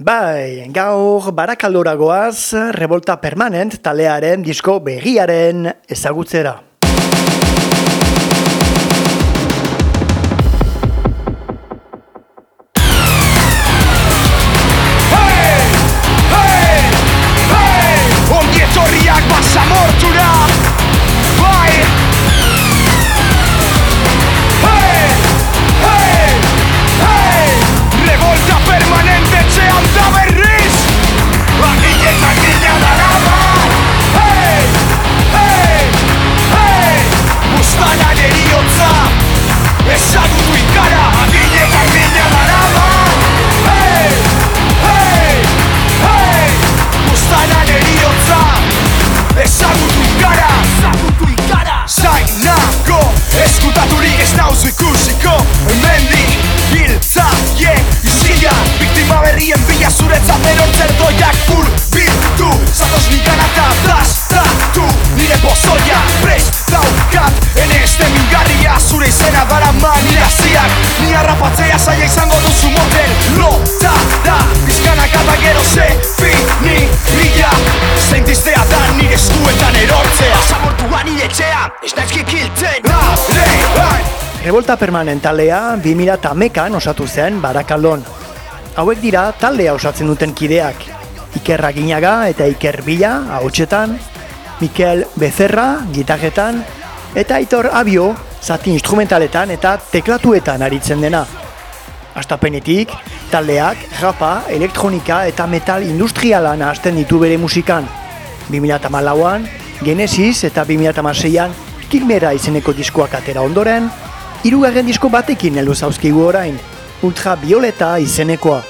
Bai, gaur barakaldora goaz, revolta permanent talearen disko begiaren ezagutzera. Revolta permanentalea 2008an osatu zen Barakaldon. Hauek dira taldea osatzen duten kideak. Iker Raginaga eta Iker Bila ahotsetan, Mikel Becerra gitarretan eta Aitor Abio zati instrumentaletan eta teklatuetan aritzen dena. Astapenetik, taldeak rapa, elektronika eta metal industrialan hasten ditu bere musikan. 2008an, Genesis eta 2006an Kilmera izeneko diskoak atera ondoren, Hirugarren disko batekin heldu zauzkigu orain, ultravioleta izenekoa.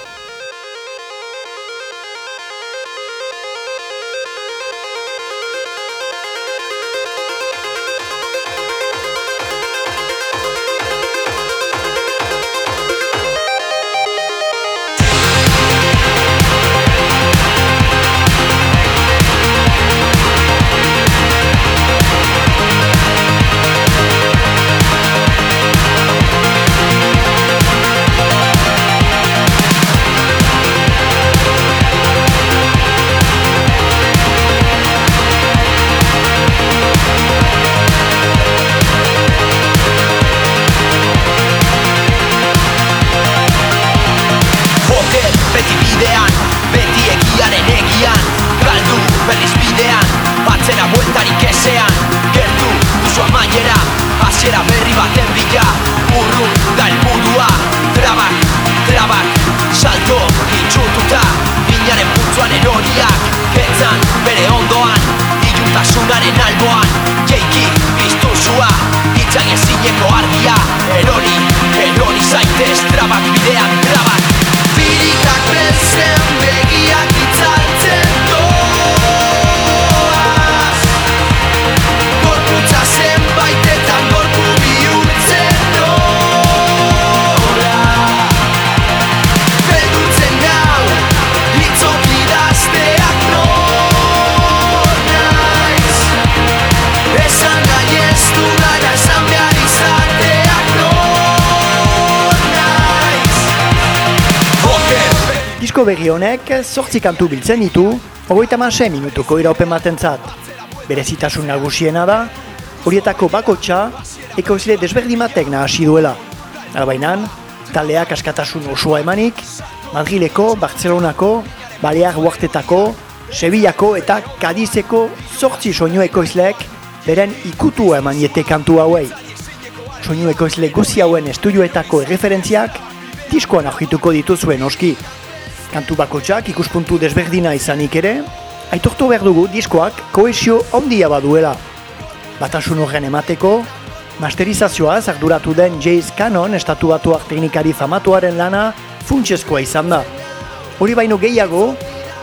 veces Disko berri honek sortzi kantu biltzen ditu, hogeita manse minutuko iraupen matentzat. Berezitasun nagusiena da, horietako bakotxa, ekoizle desberdimatek nahasi duela. Albainan, taldeak askatasun osoa emanik, Madrileko, Bartzelonako, Balear Huartetako, Sevillako eta Kadizeko sortzi soinu ekoizleek beren ikutua eman diete kantu hauei. Soinu ekoizle guzi hauen estudioetako erreferentziak diskoan aurkituko dituzuen oski kantu bakotxak ikuspuntu desberdina izanik ere, aitortu behar dugu diskoak koesio ondia baduela. Batasun horren emateko, masterizazioa arduratu den Jace Cannon estatu batuak teknikari famatuaren lana funtsezkoa izan da. Hori baino gehiago,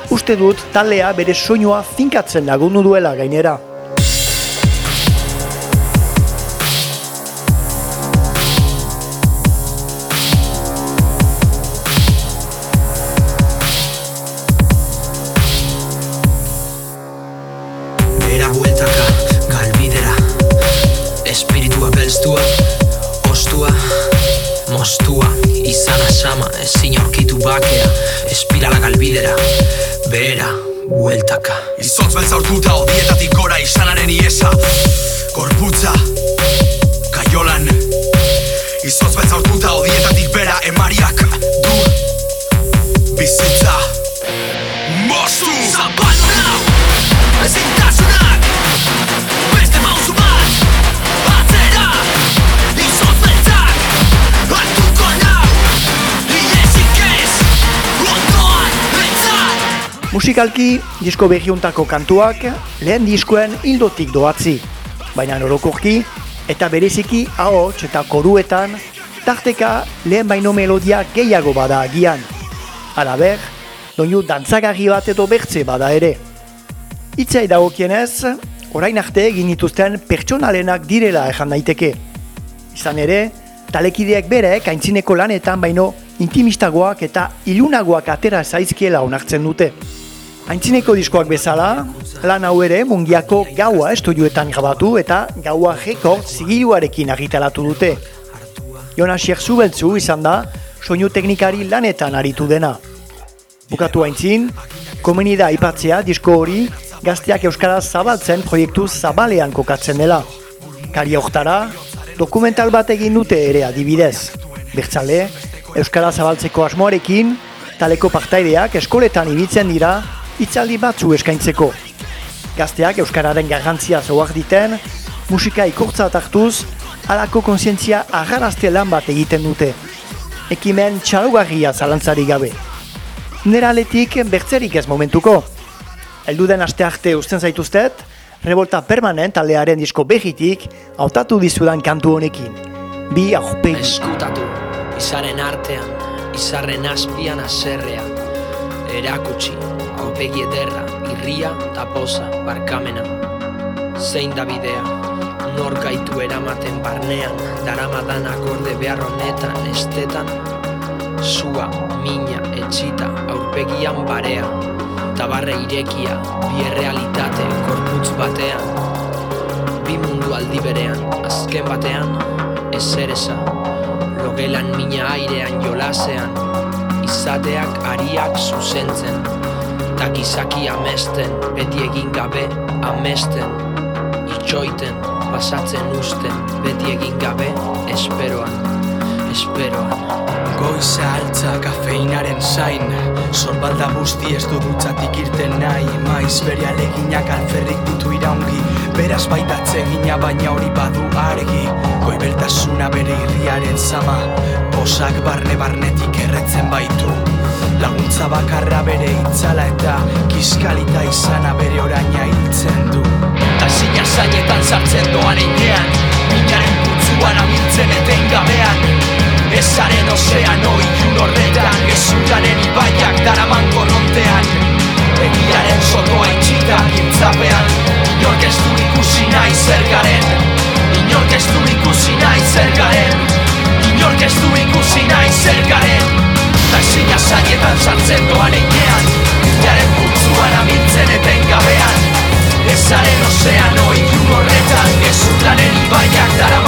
uste dut talea bere soinua finkatzen lagundu duela gainera. Galbidera, behera, bueltaka. Izotz beltza urtuta odietatik gora izanaren iesa Korputza, kaiolan Izotz beltza urtuta odietatik bera emariak du Bizitza, Musikalki, disko behiuntako kantuak lehen diskoen hildotik doatzi. Baina orokorki eta bereziki ahots eta koruetan tarteka lehen baino melodia gehiago bada agian. Alaber, doinu dantzagarri bat edo bertze bada ere. Itzai dagokienez, orain arte egin dituzten pertsonalenak direla ejan daiteke. Izan ere, talekideek berek aintzineko lanetan baino intimistagoak eta ilunagoak atera zaizkiela onartzen dute. Aintzineko diskoak bezala, lan hau ere mungiako gaua estudioetan grabatu eta gaua rekord zigiluarekin argitaratu dute. Jonas Xerzubeltzu izan da, soinu teknikari lanetan aritu dena. Bukatu aintzin, komeni da aipatzea disko hori gazteak euskaraz zabaltzen proiektu zabalean kokatzen dela. Kari hortara, dokumental bat egin dute ere adibidez. Bertzale, euskara zabaltzeko asmoarekin, taleko partaideak eskoletan ibiltzen dira hitzaldi batzu eskaintzeko. Gazteak euskararen garrantzia zauak diten, musika ikurtza hartuz, alako kontzientzia agarrazte lan bat egiten dute. Ekimen txalugarria zalantzari gabe. Nera aletik bertzerik ez momentuko. Elduden aste arte usten zaituztet, revolta permanent taldearen disko behitik hautatu dizudan kantu honekin. Bi aurpegi. Eskutatu, izaren artean, izarren azpian azerrea Erakutsi, aurpegi ederra, irria eta poza, barkamena. Zein da bidea, nor gaitu eramaten barnean Daramadan akorde behar honetan, estetan? Zua, mina, etxita, aurpegian barea Tabarre irekia, bi errealitate, korputz batean. Bi mundu aldi berean, azken batean, ezereza Logelan mina airean jolasean Izateak ariak zuzentzen Ta gizaki amesten, beti egin gabe amesten. Itxoiten, pasatzen usten, beti egin gabe esperoan, esperoan. Goiza altza kafeinaren zain Sorbalda busti ez du dutzatik irten nahi. Maiz bere aleginak alferrik ditu iraungi Beraz baitatze gina baina hori badu argi. Goibeltasuna bere irriaren zama Posak barne-barnetik erretzen baitu Laguntza bakarra bere itzala eta Kiskalita izana bere oraina hiltzen du. Ta zina zainetan sartzen doan einean Minaren putzuan abiltzen etengabean. Ezaren ozeano ilun horretan Gezurraren ibaiak daraman korrontean Egiaren sotoa itxita gintzapean Inork ez du ikusi nahi zer garen Inork zainetan sartzen doan einean Jaren putzuan abiltzen etengabean. Ezaren ozeano ilun horretan Gezurraren ibaiak daraman